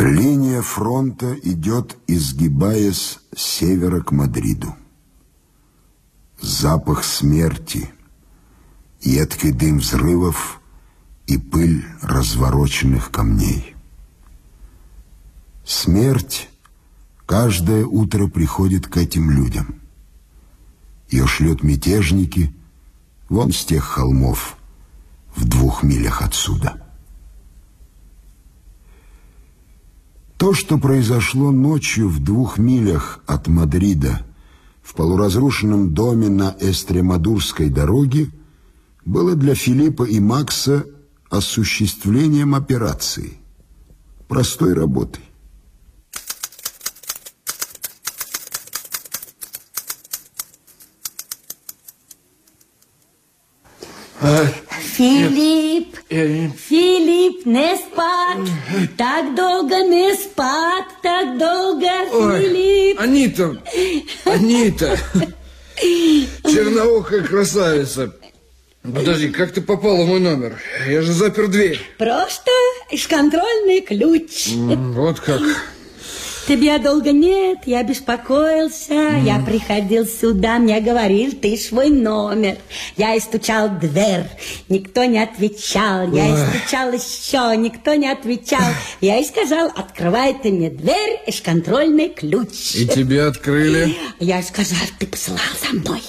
Линия фронта идет, изгибаясь с севера к Мадриду. Запах смерти, едкий дым взрывов и пыль развороченных камней. Смерть каждое утро приходит к этим людям. Ее шлет мятежники вон с тех холмов в двух милях отсюда. То, что произошло ночью в двух милях от Мадрида в полуразрушенном доме на Эстремадурской дороге, было для Филиппа и Макса осуществлением операции, простой работой. Филипп, Филипп, не спать, так долго не спать, так долго, Ой, Филипп. Анита, Анита, черноухая красавица. Подожди, как ты попала в мой номер? Я же запер дверь. Просто из контрольный ключ. Вот как. Тебя долго нет, я беспокоился, я приходил сюда, мне говорил, ты свой номер. Я и стучал в дверь, никто не отвечал, я и стучал еще, никто не отвечал. Я и сказал, открывай ты мне дверь из контрольный ключ. И тебе открыли? Я сказал, ты посылал за мной.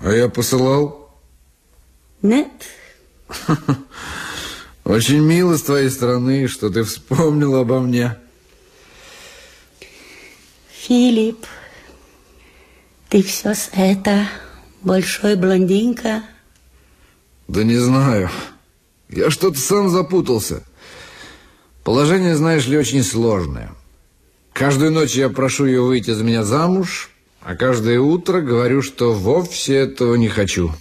А я посылал? Нет? Очень мило с твоей стороны, что ты вспомнил обо мне. Филипп, ты все с это большой блондинка. Да не знаю. Я что-то сам запутался. Положение, знаешь ли, очень сложное. Каждую ночь я прошу ее выйти за меня замуж, а каждое утро говорю, что вовсе этого не хочу.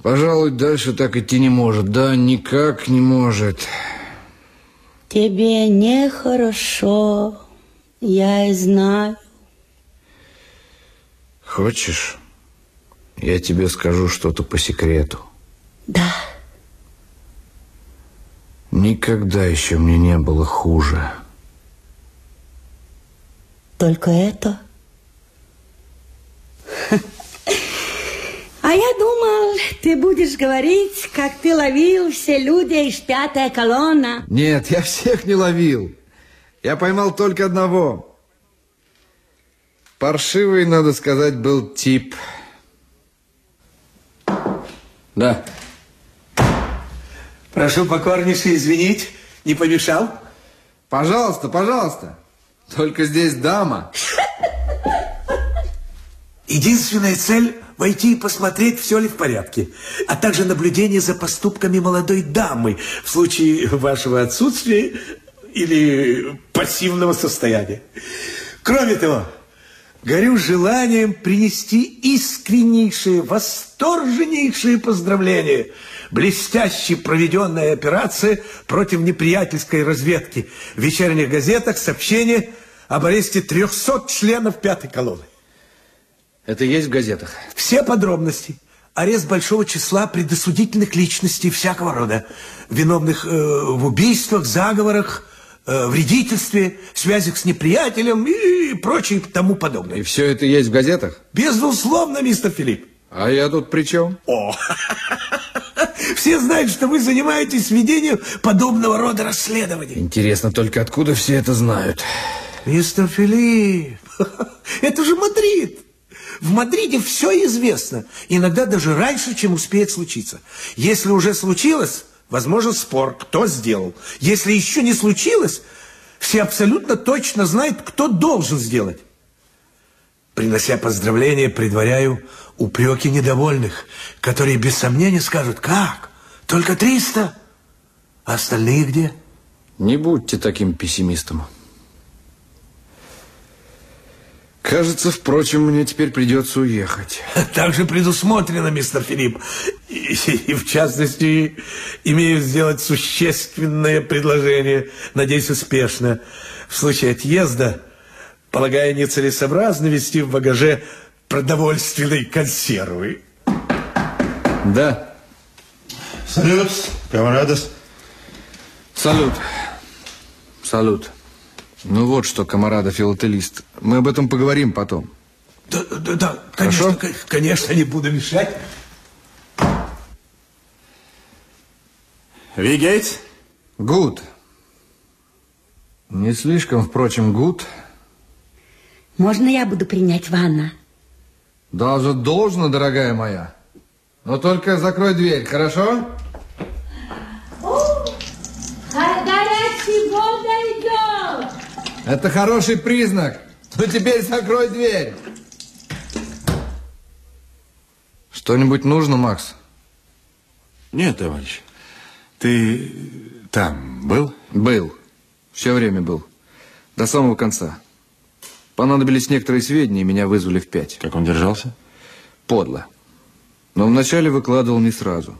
Пожалуй, дальше так идти не может. Да, никак не может. Тебе нехорошо, я и знаю. Хочешь, я тебе скажу что-то по секрету? Да, Никогда еще мне не было хуже. только это. А я думал, ты будешь говорить, как ты ловил все люди из пятая колонна. Нет, я всех не ловил. Я поймал только одного. Паршивый, надо сказать, был тип. Да. Прошу покорнейше извинить, не помешал? Пожалуйста, пожалуйста. Только здесь дама. Единственная цель – войти и посмотреть, все ли в порядке, а также наблюдение за поступками молодой дамы в случае вашего отсутствия или пассивного состояния. Кроме того, горю желанием принести искреннейшие, восторженнейшие поздравления. Блестяще проведенная операция против неприятельской разведки. В вечерних газетах сообщение об аресте 300 членов пятой колонны. Это есть в газетах? Все подробности. Арест большого числа предосудительных личностей всякого рода. Виновных э, в убийствах, заговорах, э, вредительстве, связях с неприятелем и прочее тому подобное. И все это есть в газетах? Безусловно, мистер Филипп. А я тут при чем? О, все знают, что вы занимаетесь ведением подобного рода расследований. Интересно только, откуда все это знают? Мистер Филипп, это же Мадрид. В Мадриде все известно, иногда даже раньше, чем успеет случиться. Если уже случилось, возможен спор, кто сделал. Если еще не случилось, все абсолютно точно знают, кто должен сделать. Принося поздравления, предваряю упреки недовольных, которые без сомнения скажут, как? Только 300? А остальные где? Не будьте таким пессимистом. Кажется, впрочем, мне теперь придется уехать. Так же предусмотрено, мистер Филипп. И, и, в частности, имею сделать существенное предложение, надеюсь, успешно. В случае отъезда, полагаю, нецелесообразно вести в багаже продовольственные консервы. Да. Салют, камарадос. Салют. Салют. Ну вот что, комарада филателист. Мы об этом поговорим потом. Да, да, да, конечно, Хорошо? конечно, не буду мешать. Вигейтс? Гуд. Не слишком, впрочем, гуд. Можно я буду принять ванна? Даже должно, дорогая моя. Но только закрой дверь, хорошо? Горячий вода идет! Это хороший признак. Ну теперь закрой дверь. Что-нибудь нужно, Макс? Нет, товарищ. Ты там был? Был. Все время был. До самого конца. Понадобились некоторые сведения, и меня вызвали в пять. Как он держался? Подло. Но вначале выкладывал не сразу.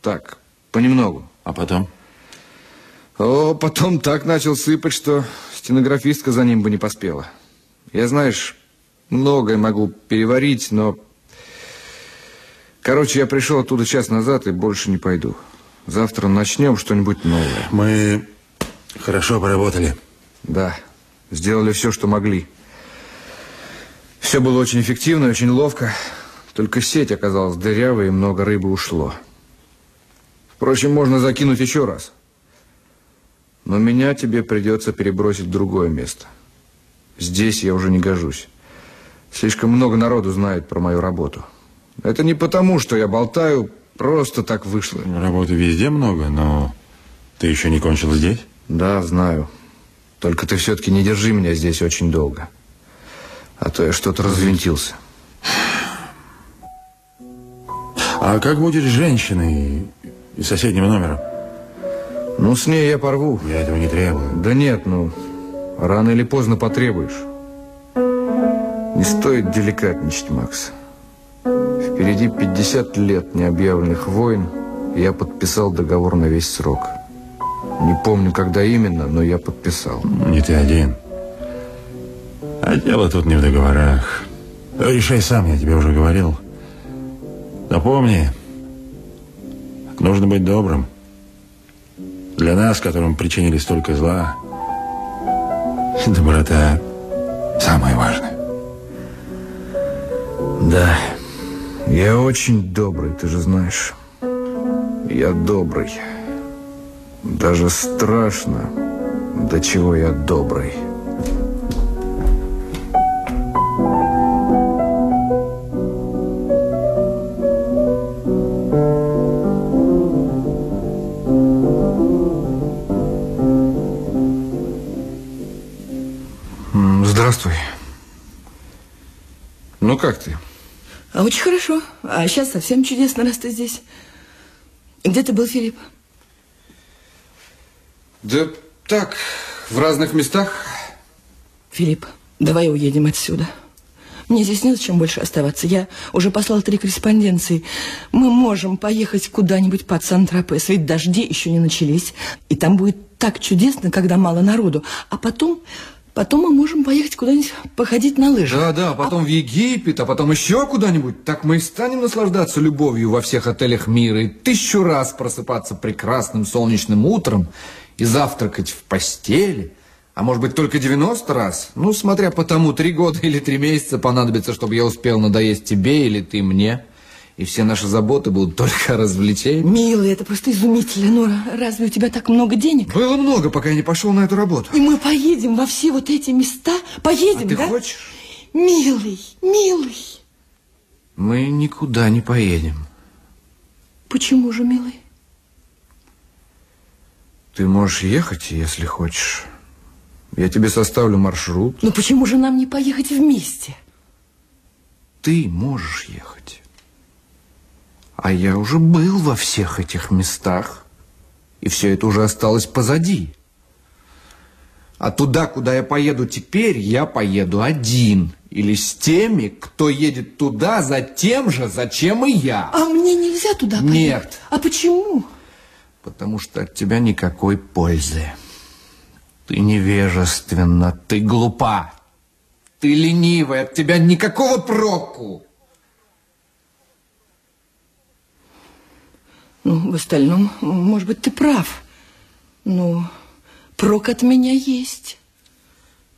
Так, понемногу. А потом? О, потом так начал сыпать, что стенографистка за ним бы не поспела. Я, знаешь, многое могу переварить, но... Короче, я пришел оттуда час назад и больше не пойду. Завтра начнем что-нибудь новое. Мы хорошо поработали. Да, сделали все, что могли. Все было очень эффективно, очень ловко. Только сеть оказалась дырявой, и много рыбы ушло. Впрочем, можно закинуть еще раз. Но меня тебе придется перебросить в другое место. Здесь я уже не гожусь. Слишком много народу знает про мою работу. Это не потому, что я болтаю, просто так вышло. Работы везде много, но ты еще не кончил здесь? Да, знаю. Только ты все-таки не держи меня здесь очень долго. А то я что-то развинтился. А как будет с женщиной из соседнего номера? Ну, с ней я порву. Я этого не требую. Да нет, ну, рано или поздно потребуешь. Не стоит деликатничать, Макс. Впереди 50 лет необъявленных войн, и я подписал договор на весь срок. Не помню, когда именно, но я подписал. Не ты один. А дело тут не в договорах. Решай сам, я тебе уже говорил. Но помни, нужно быть добрым. Для нас, которым причинили столько зла, доброта самое важное. Да, я очень добрый, ты же знаешь. Я добрый. Даже страшно, до чего я добрый. А сейчас совсем чудесно, раз ты здесь. Где ты был, Филипп? Да так, в разных местах. Филипп, давай уедем отсюда. Мне здесь нет чем больше оставаться. Я уже послал три корреспонденции. Мы можем поехать куда-нибудь под Сан-Тропес, ведь дожди еще не начались. И там будет так чудесно, когда мало народу. А потом, потом мы можем поехать куда-нибудь походить на лыжах. Да, да, потом в Египет, а потом еще куда-нибудь. Так мы и станем наслаждаться любовью во всех отелях мира и тысячу раз просыпаться прекрасным солнечным утром и завтракать в постели. А может быть, только 90 раз? Ну, смотря по тому, три года или три месяца понадобится, чтобы я успел надоесть тебе или ты мне. И все наши заботы будут только о развлечении. Милый, это просто изумительно. Нора, разве у тебя так много денег? Было много, пока я не пошел на эту работу. И мы поедем во все вот эти места? Поедем, А ты да? хочешь? Милый, милый. Мы никуда не поедем. Почему же, милый? Ты можешь ехать, если хочешь. Я тебе составлю маршрут. Ну почему же нам не поехать вместе? Ты можешь ехать. А я уже был во всех этих местах, и все это уже осталось позади. А туда, куда я поеду теперь, я поеду один. Или с теми, кто едет туда за тем же, зачем и я. А мне нельзя туда поехать? Нет. А почему? Потому что от тебя никакой пользы. Ты невежественна, ты глупа, ты ленивая, от тебя никакого проку. Ну, в остальном, может быть, ты прав. Но прок от меня есть.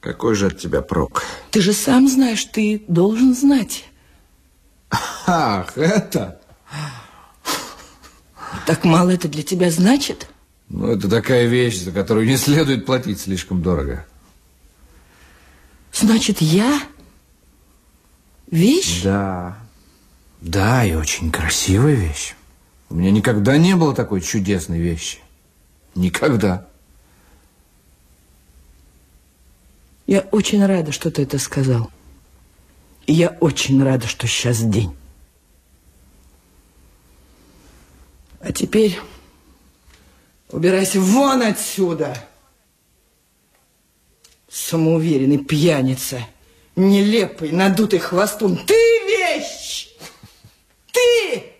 Какой же от тебя прок? Ты же сам знаешь, ты должен знать. Ах, это... Так мало это для тебя значит? Ну, это такая вещь, за которую не следует платить слишком дорого. Значит, я вещь? Да. Да, и очень красивая вещь. У меня никогда не было такой чудесной вещи. Никогда. Я очень рада, что ты это сказал. И я очень рада, что сейчас день. А теперь убирайся вон отсюда. Самоуверенный пьяница, нелепый, надутый хвостун. Ты вещь! Ты!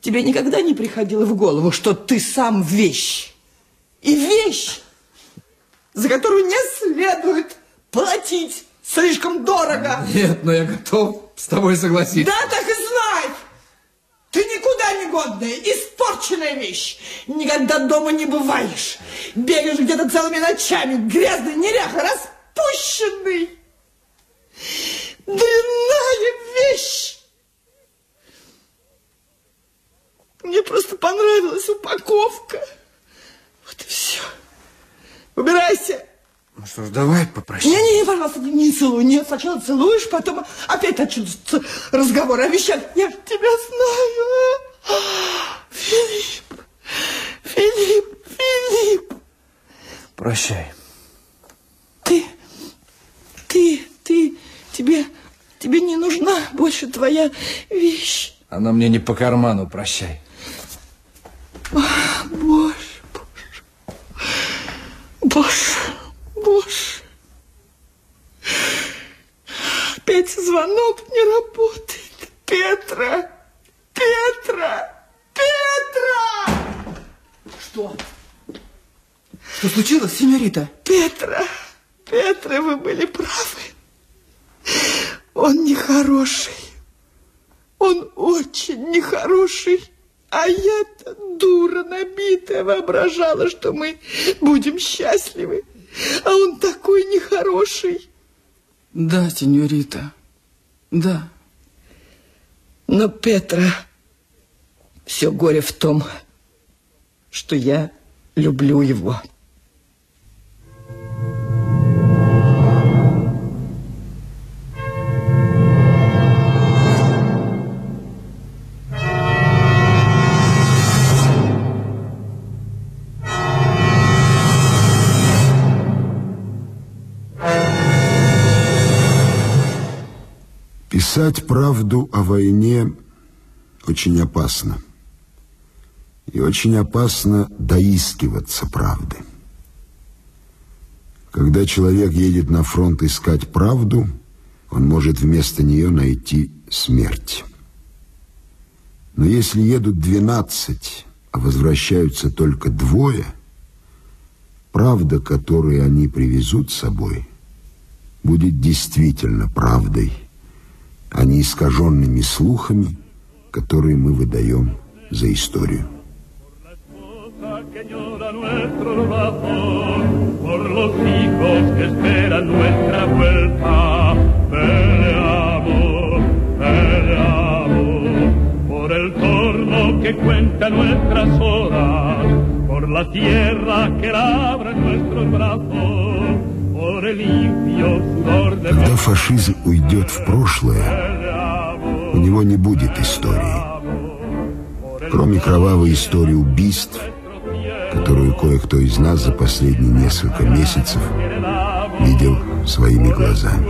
Тебе никогда не приходило в голову, что ты сам вещь? И вещь, за которую не следует платить слишком дорого. Нет, но я готов с тобой согласиться. Да, так и знай! Ты никуда не годная, испорченная вещь. Никогда дома не бываешь. Бегаешь где-то целыми ночами, грязный, неряха, распущенный. Дрянная вещь. Мне просто понравилась упаковка. Вот и все. Убирайся. Ну что ж, давай попрощаемся. Не-не, пожалуйста, не, не целуй. Нет, сначала целуешь, потом опять начнутся разговоры о вещах. Я ж тебя знаю. Филипп, Филипп, Филипп. Прощай. Ты, ты, ты, тебе, тебе не нужна больше твоя вещь. Она мне не по карману, прощай. Боже, боже, боже, боже. Опять звонок не работает. Петра, Петра, Петра! Что? Что случилось, сеньорита? Петра, Петра, вы были правы. Он нехороший. Он очень нехороший. А я-то дура набитая воображала, что мы будем счастливы. А он такой нехороший. Да, сеньорита, да. Но, Петра, все горе в том, что я люблю его. Писать правду о войне очень опасно. И очень опасно доискиваться правды. Когда человек едет на фронт искать правду, он может вместо нее найти смерть. Но если едут двенадцать, а возвращаются только двое, правда, которую они привезут с собой, будет действительно правдой, а не искаженными слухами, которые мы выдаем за историю. que cuenta nuestras horas, por la tierra que labra nuestros brazos, por el limpio sudor Когда фашизм уйдет в прошлое, у него не будет истории. Кроме кровавой истории убийств, которую кое-кто из нас за последние несколько месяцев видел своими глазами.